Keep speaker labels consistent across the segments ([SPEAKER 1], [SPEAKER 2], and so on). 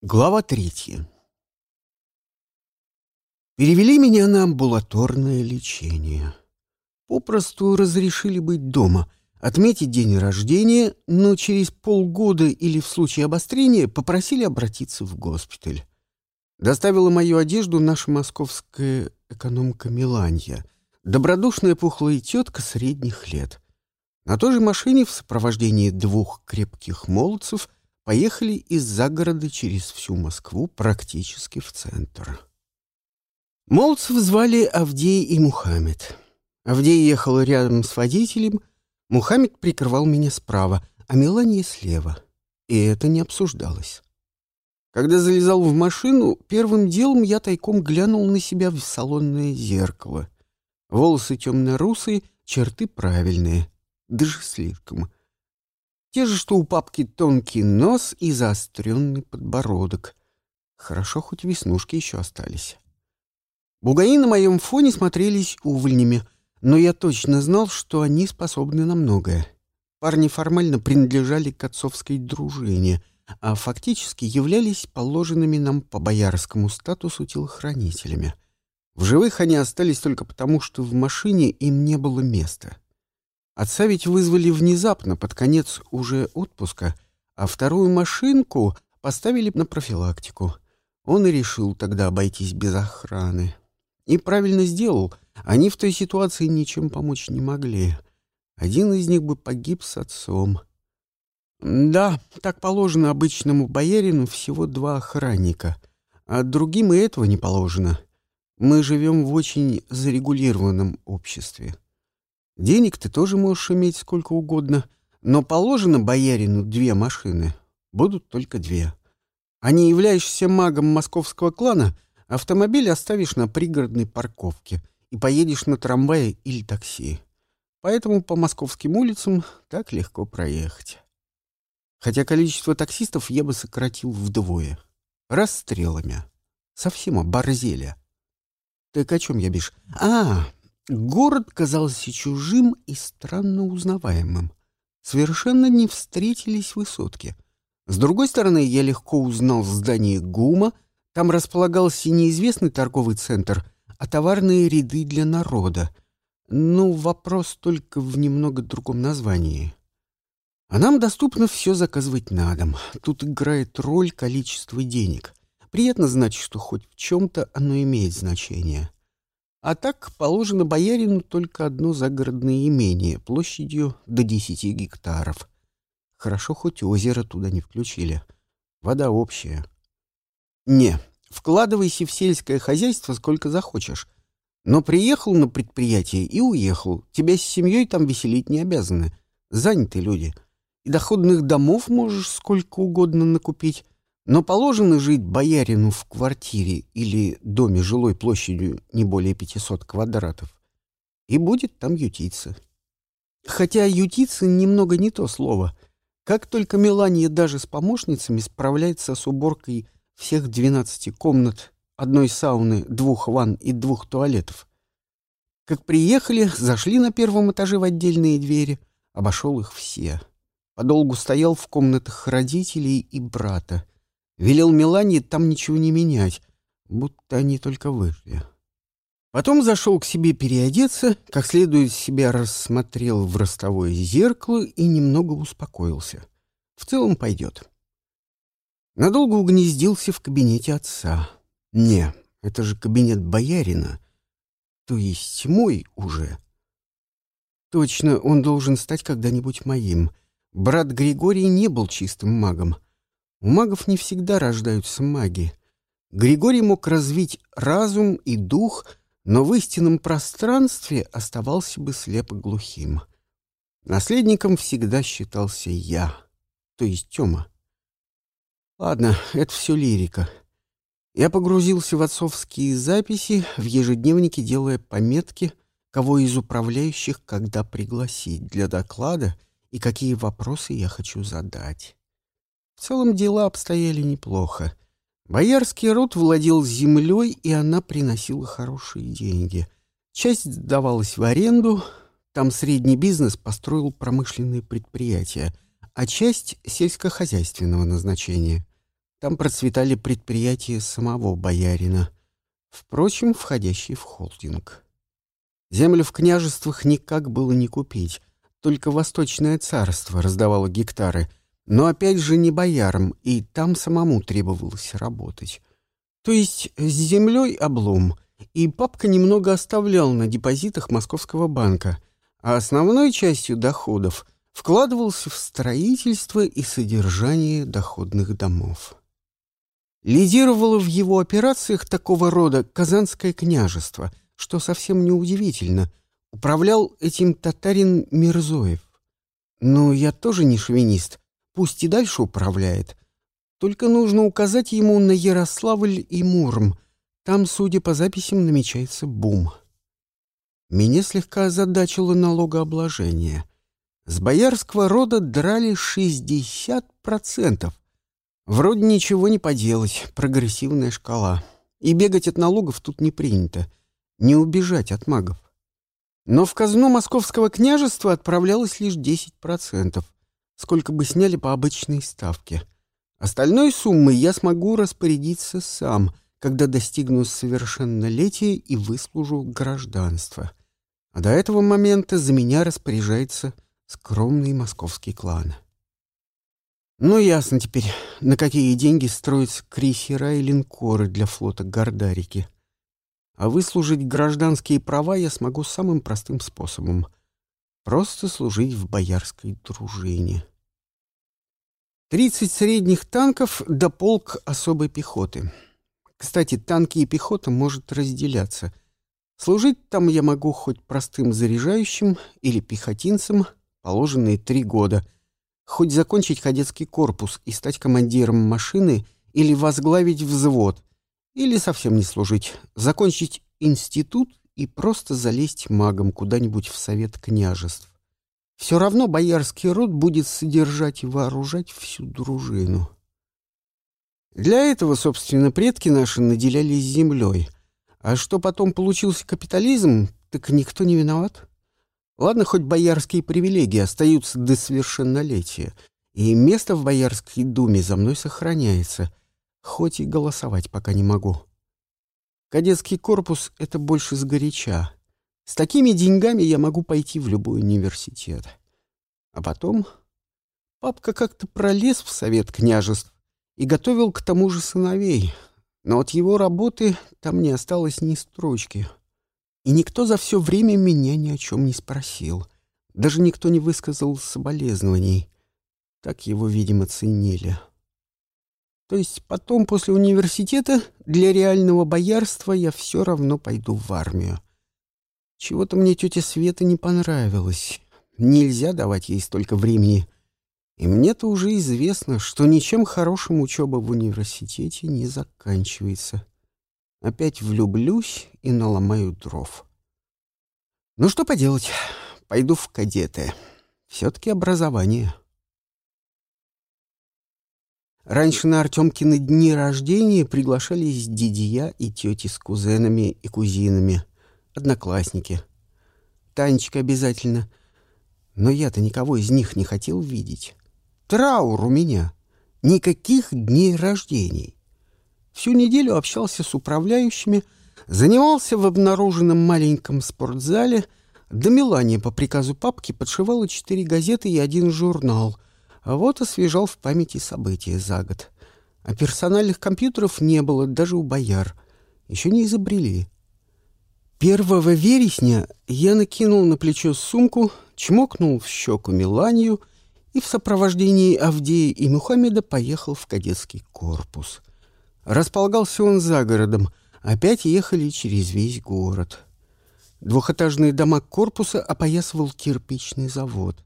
[SPEAKER 1] Глава третья. Перевели меня на амбулаторное лечение. Попросту разрешили быть дома, отметить день рождения, но через полгода или в случае обострения попросили обратиться в госпиталь. Доставила мою одежду наша московская экономка Миланья, добродушная пухлая тетка средних лет. На той же машине в сопровождении двух крепких молодцев — поехали из загорода через всю Москву практически в центр. Молодцев звали Авдей и Мухаммед. Авдей ехал рядом с водителем, Мухаммед прикрывал меня справа, а Мелания слева. И это не обсуждалось. Когда залезал в машину, первым делом я тайком глянул на себя в салонное зеркало. Волосы темно-русые, черты правильные, даже слишком — те же, что у папки тонкий нос и заостренный подбородок. Хорошо, хоть веснушки еще остались. Бугаи на моем фоне смотрелись увольнями, но я точно знал, что они способны на многое. Парни формально принадлежали к отцовской дружине, а фактически являлись положенными нам по боярскому статусу телохранителями. В живых они остались только потому, что в машине им не было места. Отца ведь вызвали внезапно, под конец уже отпуска, а вторую машинку поставили на профилактику. Он и решил тогда обойтись без охраны. И правильно сделал. Они в той ситуации ничем помочь не могли. Один из них бы погиб с отцом. Да, так положено обычному боярину всего два охранника. А другим и этого не положено. Мы живем в очень зарегулированном обществе. Денег ты тоже можешь иметь сколько угодно, но положено боярину две машины. Будут только две. А не являешься магом московского клана, автомобиль оставишь на пригородной парковке и поедешь на трамвае или такси. Поэтому по московским улицам так легко проехать. Хотя количество таксистов я бы сократил вдвое. Расстрелами. Совсем оборзели. Так о чем я бишь? А, Город казался чужим и странно узнаваемым. Совершенно не встретились высотки. С другой стороны, я легко узнал здание ГУМа. Там располагался неизвестный торговый центр, а товарные ряды для народа. Ну, вопрос только в немного другом названии. А нам доступно все заказывать на дом. Тут играет роль количество денег. Приятно знать, что хоть в чем-то оно имеет значение. А так положено боярину только одно загородное имение площадью до десяти гектаров. Хорошо, хоть озеро туда не включили. Вода общая. Не, вкладывайся в сельское хозяйство сколько захочешь. Но приехал на предприятие и уехал. Тебя с семьей там веселить не обязаны. Заняты люди. И доходных домов можешь сколько угодно накупить. Но положено жить боярину в квартире или доме жилой площадью не более 500 квадратов, и будет там ютиться. Хотя ютиться немного не то слово. Как только Мелания даже с помощницами справляется с уборкой всех 12 комнат, одной сауны, двух ванн и двух туалетов. Как приехали, зашли на первом этаже в отдельные двери, обошел их все. Подолгу стоял в комнатах родителей и брата, Велел Мелании там ничего не менять, будто они только вышли. Потом зашел к себе переодеться, как следует себя рассмотрел в ростовое зеркало и немного успокоился. В целом пойдет. Надолго угнездился в кабинете отца. Не, это же кабинет боярина. То есть мой уже. Точно, он должен стать когда-нибудь моим. Брат Григорий не был чистым магом — у магов не всегда рождаются маги. Григорий мог развить разум и дух, но в истинном пространстве оставался бы слепо-глухим. Наследником всегда считался я, то есть Тёма. Ладно, это все лирика. Я погрузился в отцовские записи, в ежедневнике делая пометки, кого из управляющих когда пригласить для доклада и какие вопросы я хочу задать. В целом дела обстояли неплохо. Боярский род владел землей, и она приносила хорошие деньги. Часть сдавалась в аренду, там средний бизнес построил промышленные предприятия, а часть — сельскохозяйственного назначения. Там процветали предприятия самого боярина, впрочем, входящие в холдинг. Землю в княжествах никак было не купить, только Восточное царство раздавало гектары, но опять же не боярам, и там самому требовалось работать. То есть с землей облом, и папка немного оставлял на депозитах Московского банка, а основной частью доходов вкладывался в строительство и содержание доходных домов. Лидировало в его операциях такого рода Казанское княжество, что совсем неудивительно. Управлял этим татарин Мирзоев. Но я тоже не шовинист, пусть и дальше управляет. Только нужно указать ему на Ярославль и Мурм. Там, судя по записям, намечается бум. Меня слегка озадачило налогообложение. С боярского рода драли 60%. Вроде ничего не поделать, прогрессивная шкала. И бегать от налогов тут не принято. Не убежать от магов. Но в казну московского княжества отправлялось лишь 10%, сколько бы сняли по обычной ставке. Остальной суммой я смогу распорядиться сам, когда достигну совершеннолетия и выслужу гражданство. А до этого момента за меня распоряжается скромный московский клан. Ну, ясно теперь, на какие деньги строятся крейсера и линкоры для флота Гордарики. А выслужить гражданские права я смогу самым простым способом. Просто служить в боярской дружине. Тридцать средних танков да полк особой пехоты. Кстати, танки и пехота может разделяться. Служить там я могу хоть простым заряжающим или пехотинцем, положенные три года — хоть закончить кадетский корпус и стать командиром машины или возглавить взвод, или совсем не служить, закончить институт и просто залезть магом куда-нибудь в совет княжеств. Все равно боярский род будет содержать и вооружать всю дружину. Для этого, собственно, предки наши наделялись землей. А что потом получился капитализм, так никто не виноват. Ладно, хоть боярские привилегии остаются до совершеннолетия, и место в Боярской думе за мной сохраняется, хоть и голосовать пока не могу. Кадетский корпус — это больше сгоряча. С такими деньгами я могу пойти в любой университет. А потом папка как-то пролез в совет княжеств и готовил к тому же сыновей, но от его работы там не осталось ни строчки — и никто за все время меня ни о чем не спросил. Даже никто не высказал соболезнований. Так его, видимо, ценили. То есть потом, после университета, для реального боярства я все равно пойду в армию. Чего-то мне тетя Света не понравилось. Нельзя давать ей столько времени. И мне-то уже известно, что ничем хорошим учеба в университете не заканчивается. Опять влюблюсь и наломаю дров. Ну что поделать, пойду в кадеты. Все-таки образование. Раньше на Артемкины дни рождения приглашались дедья и тети с кузенами и кузинами, одноклассники. Танечка обязательно. Но я-то никого из них не хотел видеть. Траур у меня. Никаких дней рождений. Всю неделю общался с управляющими, занимался в обнаруженном маленьком спортзале, до Мелания по приказу папки подшивала четыре газеты и один журнал, вот освежал в памяти события за год. А персональных компьютеров не было даже у бояр. Еще не изобрели. Первого вересня я накинул на плечо сумку, чмокнул в щеку Меланию и в сопровождении Авдея и Мухаммеда поехал в кадетский корпус — Располагался он за городом. Опять ехали через весь город. Двухэтажные дома корпуса опоясывал кирпичный завод.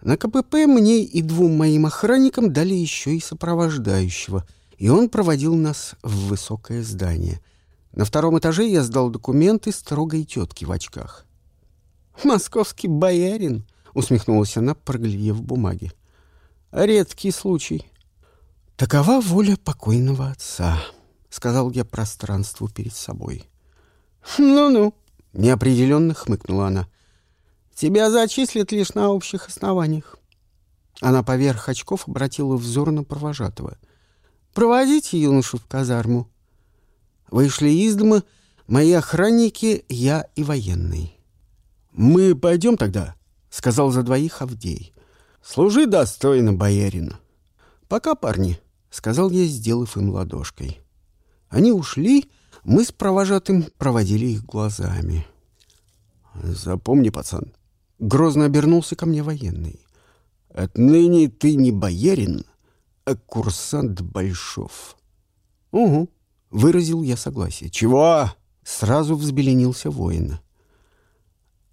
[SPEAKER 1] На КПП мне и двум моим охранникам дали еще и сопровождающего, и он проводил нас в высокое здание. На втором этаже я сдал документы строгой тетки в очках. «Московский боярин!» — усмехнулась она, проглядев бумаги. «Редкий случай. «Такова воля покойного отца», — сказал я пространству перед собой. «Ну-ну», — неопределенно хмыкнула она. «Тебя зачислят лишь на общих основаниях». Она поверх очков обратила взор на провожатого. Проводите юношу в казарму». Вышли из дома мои охранники, я и военный. «Мы пойдем тогда», — сказал за двоих Авдей. «Служи достойно, боярина». «Пока, парни», — сказал я, сделав им ладошкой. Они ушли, мы с провожатым проводили их глазами. «Запомни, пацан», — грозно обернулся ко мне военный. «Отныне ты не боярин, а курсант Большов». «Угу», — выразил я согласие. «Чего?» — сразу взбеленился воин.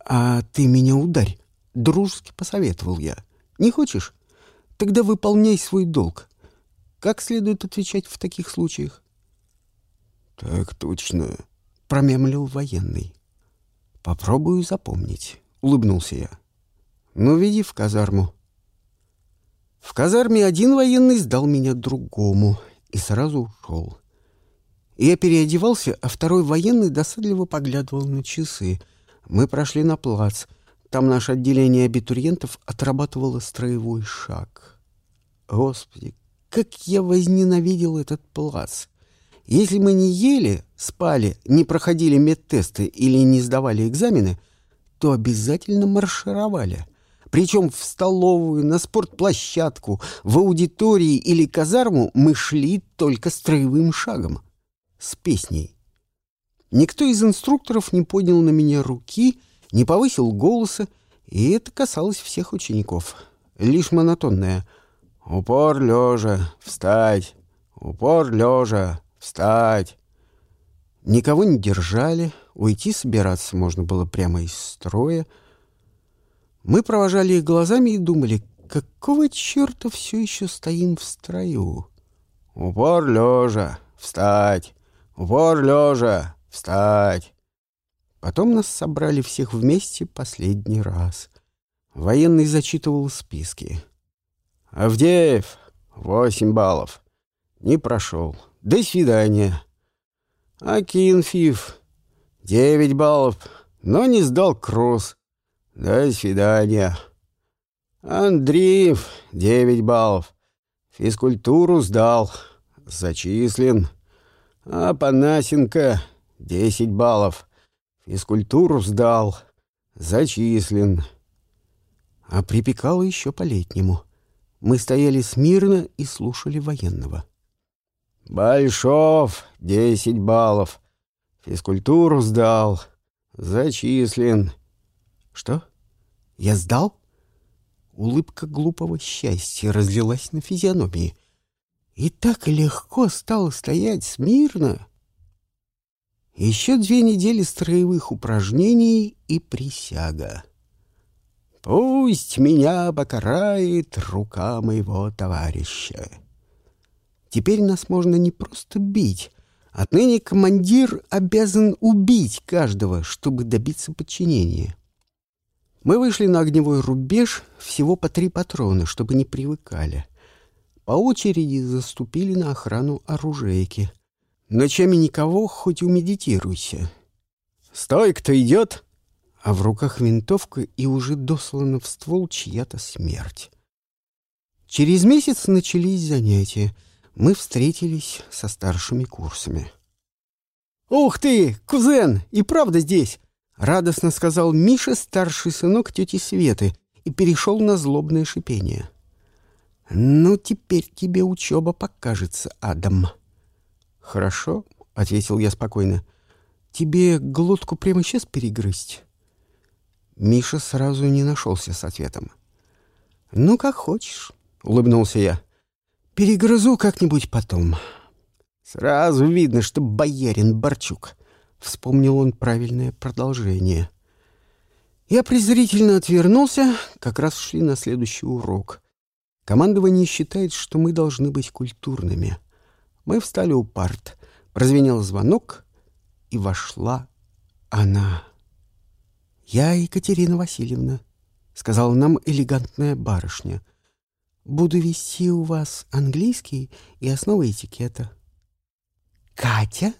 [SPEAKER 1] «А ты меня ударь», — дружески посоветовал я. «Не хочешь? Тогда выполняй свой долг. Как следует отвечать в таких случаях?» «Так точно», — промямлил военный. «Попробую запомнить», — улыбнулся я. «Ну, веди в казарму». В казарме один военный сдал меня другому и сразу ушел. Я переодевался, а второй военный досадливо поглядывал на часы. Мы прошли на плац. Там наше отделение абитуриентов отрабатывало строевой шаг. Господи, как я возненавидел этот плац! Если мы не ели, спали, не проходили медтесты или не сдавали экзамены, то обязательно маршировали. Причем в столовую, на спортплощадку, в аудитории или казарму мы шли только строевым шагом с песней. Никто из инструкторов не поднял на меня руки, не повысил голоса, и это касалось всех учеников. Лишь монотонное «Упор лежа, встать! Упор лежа, встать!» Никого не держали, уйти собираться можно было прямо из строя. Мы провожали их глазами и думали, какого черта все еще стоим в строю? «Упор лежа, встать! Вор лежа! Встать!» Потом нас собрали всех вместе последний раз. Военный зачитывал списки. «Авдеев, восемь баллов. Не прошел. До свидания. Акинфив, девять баллов, но не сдал кросс. До свидания. Андреев, девять баллов. Физкультуру сдал. Зачислен. А Панасенко — десять баллов. Физкультуру сдал. Зачислен. А припекало еще по-летнему. Мы стояли смирно и слушали военного. «Большов, десять баллов. Физкультуру сдал. Зачислен». «Что? Я сдал?» Улыбка глупого счастья разлилась на физиономии. И так легко стал стоять смирно. Еще две недели строевых упражнений и присяга. Пусть меня покарает рука моего товарища. Теперь нас можно не просто бить. Отныне командир обязан убить каждого, чтобы добиться подчинения. Мы вышли на огневой рубеж всего по три патрона, чтобы не привыкали по очереди заступили на охрану оружейки. Ночами никого, хоть умедитируйся. «Стой, кто идет!» А в руках винтовка и уже дослана в ствол чья-то смерть. Через месяц начались занятия. Мы встретились со старшими курсами. «Ух ты, кузен, и правда здесь!» — радостно сказал Миша, старший сынок тети Светы, и перешел на злобное шипение. «Ну, теперь тебе учеба покажется, Адам». «Хорошо», — ответил я спокойно. «Тебе глотку прямо сейчас перегрызть?» Миша сразу не нашелся с ответом. «Ну, как хочешь», — улыбнулся я. «Перегрызу как-нибудь потом». «Сразу видно, что боярин Борчук», — вспомнил он правильное продолжение. Я презрительно отвернулся, как раз шли на следующий урок — Командование считает, что мы должны быть культурными. Мы встали у парт. Прозвенел звонок, и вошла она. «Я Екатерина Васильевна», — сказала нам элегантная барышня. «Буду вести у вас английский и основы этикета». «Катя?»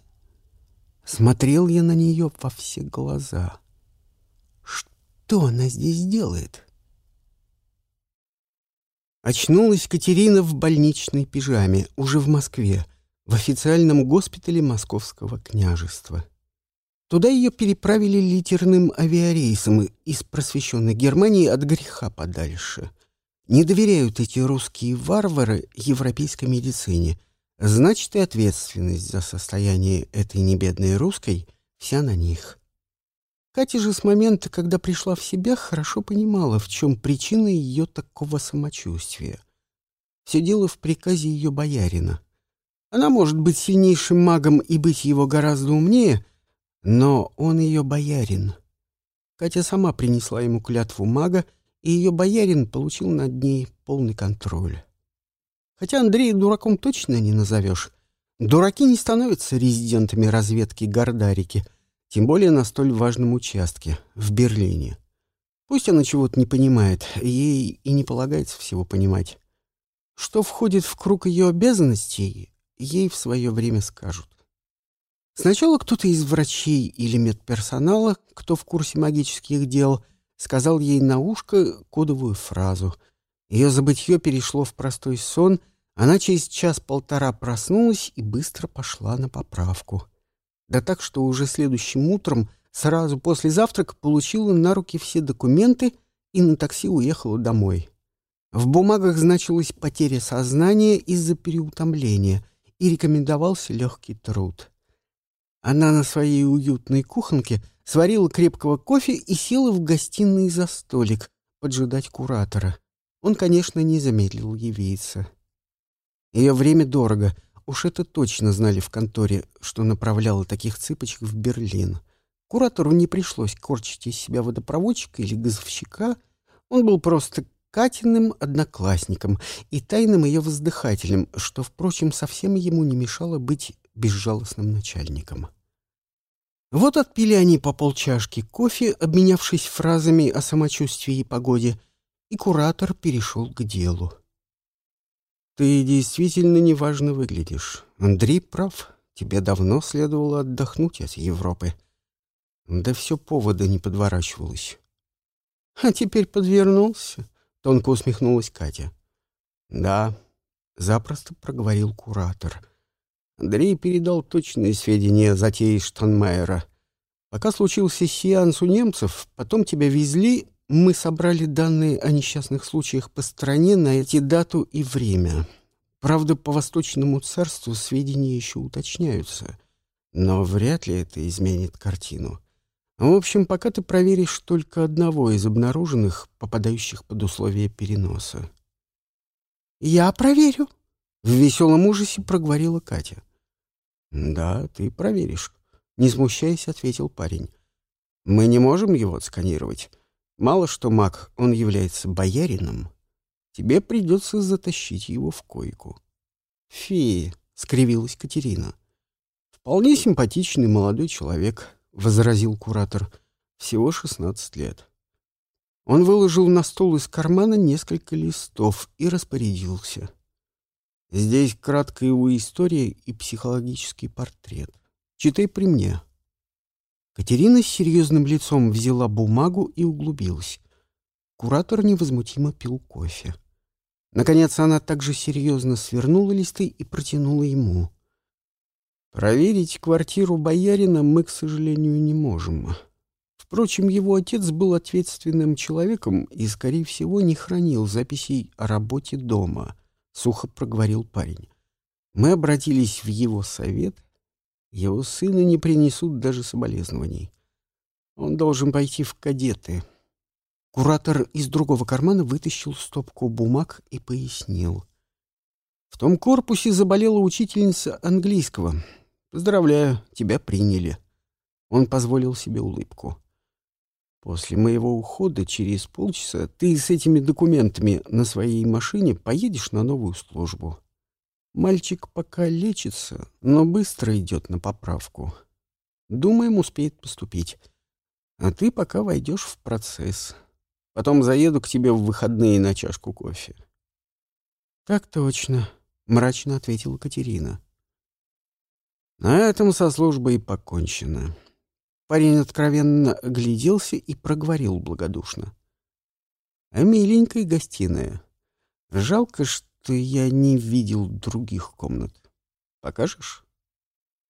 [SPEAKER 1] Смотрел я на нее во все глаза. «Что она здесь делает?» Очнулась Катерина в больничной пижаме, уже в Москве, в официальном госпитале Московского княжества. Туда ее переправили литерным авиарейсом из просвещенной Германии от греха подальше. Не доверяют эти русские варвары европейской медицине. Значит, и ответственность за состояние этой небедной русской вся на них. Катя же с момента, когда пришла в себя, хорошо понимала, в чем причина ее такого самочувствия. Все дело в приказе ее боярина. Она может быть сильнейшим магом и быть его гораздо умнее, но он ее боярин. Катя сама принесла ему клятву мага, и ее боярин получил над ней полный контроль. Хотя Андрея дураком точно не назовешь. Дураки не становятся резидентами разведки Гордарики — тем более на столь важном участке, в Берлине. Пусть она чего-то не понимает, ей и не полагается всего понимать. Что входит в круг ее обязанностей, ей в свое время скажут. Сначала кто-то из врачей или медперсонала, кто в курсе магических дел, сказал ей на ушко кодовую фразу. Ее забытье перешло в простой сон, она через час-полтора проснулась и быстро пошла на поправку. Да так, что уже следующим утром, сразу после завтрака, получила на руки все документы и на такси уехала домой. В бумагах значилась потеря сознания из-за переутомления и рекомендовался легкий труд. Она на своей уютной кухонке сварила крепкого кофе и села в гостиной за столик поджидать куратора. Он, конечно, не замедлил явиться. Ее время дорого, Уж это точно знали в конторе, что направляло таких цыпочек в Берлин. Куратору не пришлось корчить из себя водопроводчика или газовщика. Он был просто Катиным одноклассником и тайным ее воздыхателем, что, впрочем, совсем ему не мешало быть безжалостным начальником. Вот отпили они по полчашки кофе, обменявшись фразами о самочувствии и погоде, и куратор перешел к делу. «Ты действительно неважно выглядишь. Андрей прав. Тебе давно следовало отдохнуть от Европы. Да все повода не подворачивалось». «А теперь подвернулся?» — тонко усмехнулась Катя. «Да», — запросто проговорил куратор. Андрей передал точные сведения о затее Штанмайера. Пока случился сеанс у немцев, потом тебя везли, мы собрали данные о несчастных случаях по стране на эти дату и время. Правда, по Восточному царству сведения еще уточняются, но вряд ли это изменит картину. В общем, пока ты проверишь только одного из обнаруженных, попадающих под условия переноса. «Я проверю», — в веселом ужасе проговорила Катя. «Да, ты проверишь», — не смущаясь, ответил парень. «Мы не можем его отсканировать. Мало что маг, он является боярином. Тебе придется затащить его в койку. Фея, — скривилась Катерина. Вполне симпатичный молодой человек, — возразил куратор. Всего шестнадцать лет. Он выложил на стол из кармана несколько листов и распорядился. Здесь краткая его история и психологический портрет. Читай при мне. Катерина с серьезным лицом взяла бумагу и углубилась. Куратор невозмутимо пил кофе. Наконец она также серьезно свернула листы и протянула ему. «Проверить квартиру боярина мы, к сожалению, не можем. Впрочем, его отец был ответственным человеком и, скорее всего, не хранил записей о работе дома», — сухо проговорил парень. «Мы обратились в его совет, его сына не принесут даже соболезнований. Он должен пойти в кадеты. Куратор из другого кармана вытащил стопку бумаг и пояснил. В том корпусе заболела учительница английского. Поздравляю, тебя приняли. Он позволил себе улыбку. После моего ухода через полчаса ты с этими документами на своей машине поедешь на новую службу. Мальчик пока лечится, но быстро идет на поправку. Думаем, успеет поступить. А ты пока войдешь в процесс. Потом заеду к тебе в выходные на чашку кофе. — Так точно, — мрачно ответила Катерина. На этом со службой покончено. Парень откровенно огляделся и проговорил благодушно. — А миленькая гостиная. Жалко, что я не видел других комнат. Покажешь?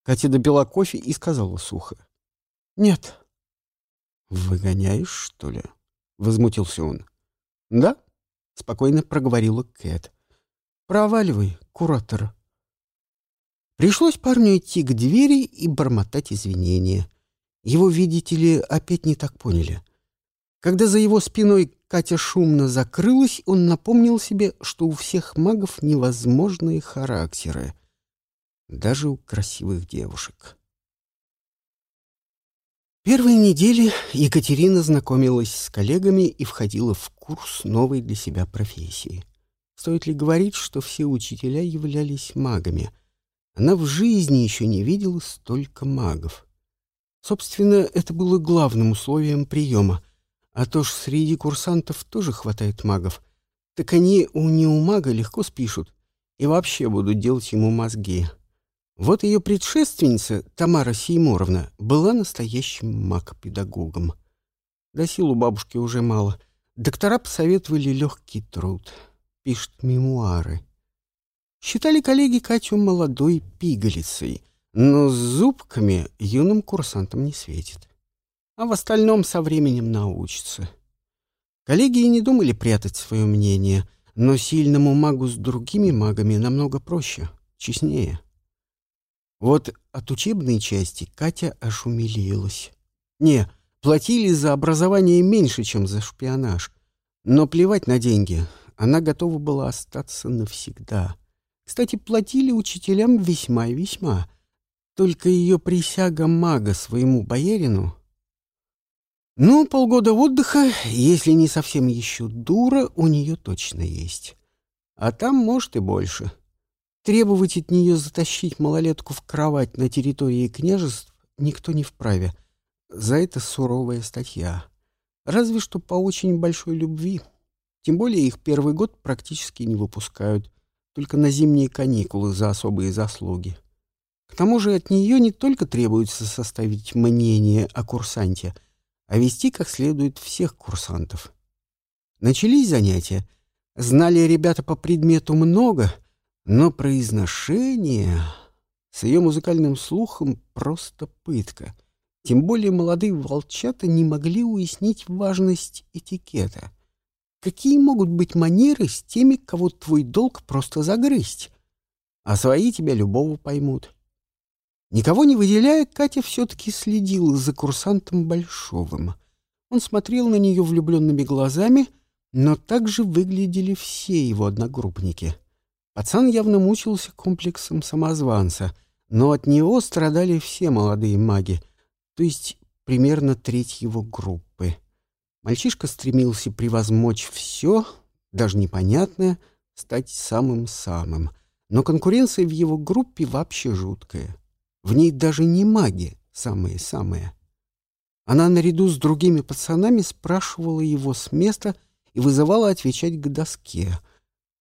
[SPEAKER 1] Катя допила кофе и сказала сухо. «Нет». «Выгоняешь, что ли?» — возмутился он. «Да?» — спокойно проговорила Кэт. «Проваливай, куратор». Пришлось парню идти к двери и бормотать извинения. Его, видите ли, опять не так поняли. Когда за его спиной Катя шумно закрылась, он напомнил себе, что у всех магов невозможные характеры — даже у красивых девушек. Первые недели Екатерина знакомилась с коллегами и входила в курс новой для себя профессии. Стоит ли говорить, что все учителя являлись магами? Она в жизни еще не видела столько магов. Собственно, это было главным условием приема. А то ж среди курсантов тоже хватает магов. Так они у неумага легко спишут и вообще будут делать ему мозги. Вот ее предшественница, Тамара Сеймуровна, была настоящим маг-педагогом. До сил у бабушки уже мало. Доктора посоветовали легкий труд. Пишет мемуары. Считали коллеги Катю молодой пигалицей, но с зубками юным курсантам не светит. А в остальном со временем научится. Коллеги и не думали прятать свое мнение, но сильному магу с другими магами намного проще, честнее. Вот от учебной части Катя аж умилилась. Не, платили за образование меньше, чем за шпионаж. Но плевать на деньги. Она готова была остаться навсегда. Кстати, платили учителям весьма и весьма. Только ее присяга мага своему боярину... Ну, полгода отдыха, если не совсем еще дура, у нее точно есть. А там, может, и больше. — Требовать от нее затащить малолетку в кровать на территории княжеств никто не вправе. За это суровая статья. Разве что по очень большой любви. Тем более их первый год практически не выпускают, только на зимние каникулы за особые заслуги. К тому же от нее не только требуется составить мнение о курсанте, а вести как следует всех курсантов. Начались занятия. Знали ребята по предмету много — но произношение с ее музыкальным слухом просто пытка. Тем более молодые волчата не могли уяснить важность этикета. Какие могут быть манеры с теми, кого твой долг просто загрызть? А свои тебя любого поймут. Никого не выделяя, Катя все-таки следила за курсантом Большовым. Он смотрел на нее влюбленными глазами, но также выглядели все его одногруппники — Пацан явно мучился комплексом самозванца, но от него страдали все молодые маги, то есть примерно треть его группы. Мальчишка стремился превозмочь все, даже непонятное, стать самым-самым. Но конкуренция в его группе вообще жуткая. В ней даже не маги самые-самые. Она наряду с другими пацанами спрашивала его с места и вызывала отвечать к доске —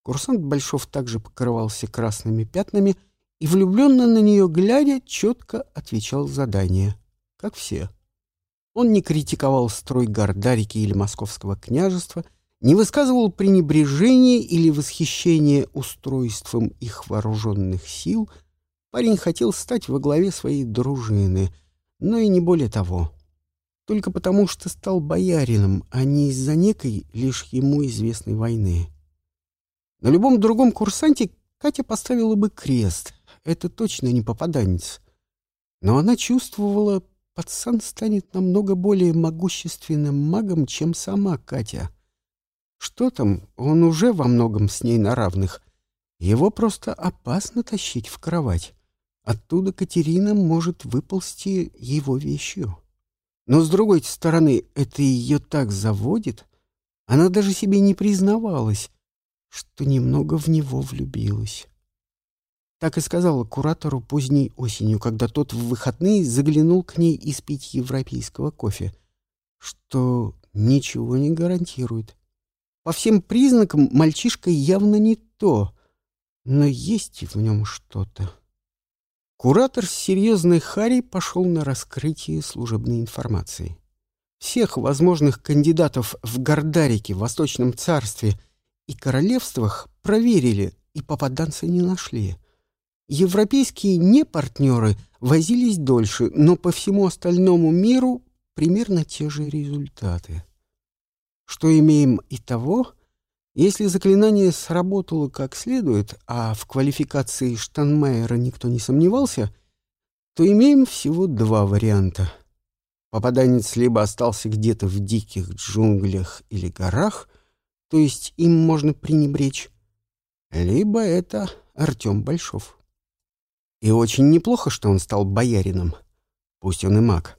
[SPEAKER 1] Курсант Большов также покрывался красными пятнами и, влюбленно на нее глядя, четко отвечал задание, как все. Он не критиковал строй Гордарики или Московского княжества, не высказывал пренебрежения или восхищения устройством их вооруженных сил. Парень хотел стать во главе своей дружины, но и не более того. Только потому, что стал боярином, а не из-за некой лишь ему известной войны. На любом другом курсанте Катя поставила бы крест. Это точно не попаданец. Но она чувствовала, пацан станет намного более могущественным магом, чем сама Катя. Что там, он уже во многом с ней на равных. Его просто опасно тащить в кровать. Оттуда Катерина может выползти его вещью. Но, с другой стороны, это ее так заводит. Она даже себе не признавалась, что немного в него влюбилась. Так и сказала куратору поздней осенью, когда тот в выходные заглянул к ней испить европейского кофе, что ничего не гарантирует. По всем признакам мальчишка явно не то, но есть в нем что-то. Куратор с серьезной харей пошел на раскрытие служебной информации. Всех возможных кандидатов в Гордарике, Восточном царстве — и королевствах проверили, и попаданца не нашли. Европейские непартнеры возились дольше, но по всему остальному миру примерно те же результаты. Что имеем и того, если заклинание сработало как следует, а в квалификации Штанмайера никто не сомневался, то имеем всего два варианта. Попаданец либо остался где-то в диких джунглях или горах, то есть им можно пренебречь, либо это Артем Большов. И очень неплохо, что он стал боярином, пусть он и маг.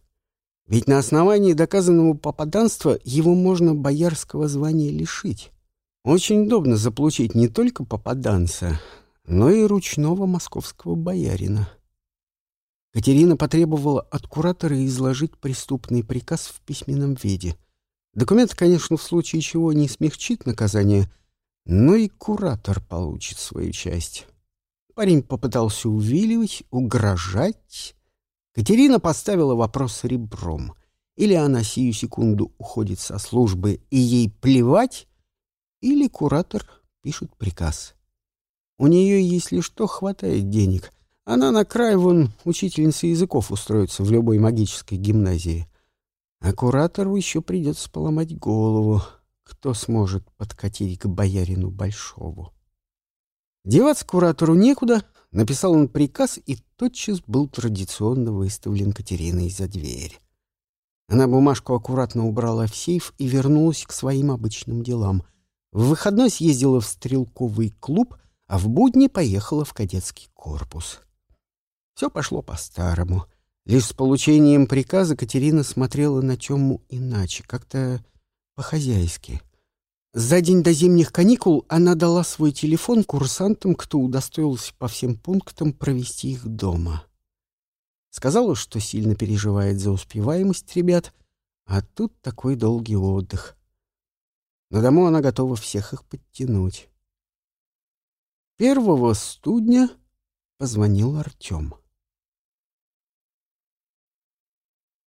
[SPEAKER 1] Ведь на основании доказанного попаданства его можно боярского звания лишить. Очень удобно заполучить не только попаданца, но и ручного московского боярина. Катерина потребовала от куратора изложить преступный приказ в письменном виде. Документ, конечно, в случае чего не смягчит наказание, но и куратор получит свою часть. Парень попытался увиливать, угрожать. Катерина поставила вопрос ребром. Или она сию секунду уходит со службы, и ей плевать, или куратор пишет приказ. У нее, если что, хватает денег. Она на край вон учительница языков устроится в любой магической гимназии. А куратору еще придется поломать голову, кто сможет подкатить к боярину Большову. Деваться куратору некуда, написал он приказ и тотчас был традиционно выставлен Катериной за дверь. Она бумажку аккуратно убрала в сейф и вернулась к своим обычным делам. В выходной съездила в стрелковый клуб, а в будни поехала в кадетский корпус. Все пошло по-старому. Лишь с получением приказа Катерина смотрела на Тему иначе, как-то по-хозяйски — за день до зимних каникул она дала свой телефон курсантам, кто удостоился по всем пунктам провести их дома. Сказала, что сильно переживает за успеваемость ребят, а тут такой долгий отдых. На дому она готова всех их подтянуть. Первого студня позвонил Артем.